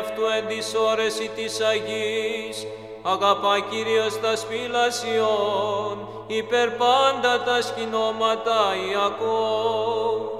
αυτού εν της όρεση της Αγής, αγαπά Κύριος τα σπήλασιών, υπερ πάντα τα σκηνώματα Ιακώβ.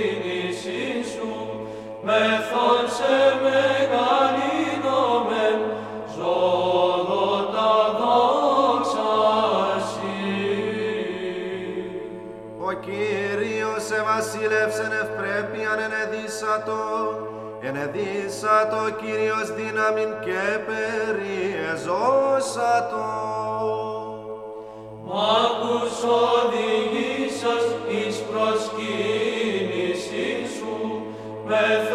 Με καλή δομέ ζωτώντα το ξασί. Ο κύριος Σεβασίλεψε με φρέπιαν ενεδίστατο. Ενεδίστατο κυρίω και περίεζο σαν το. Μα σου με.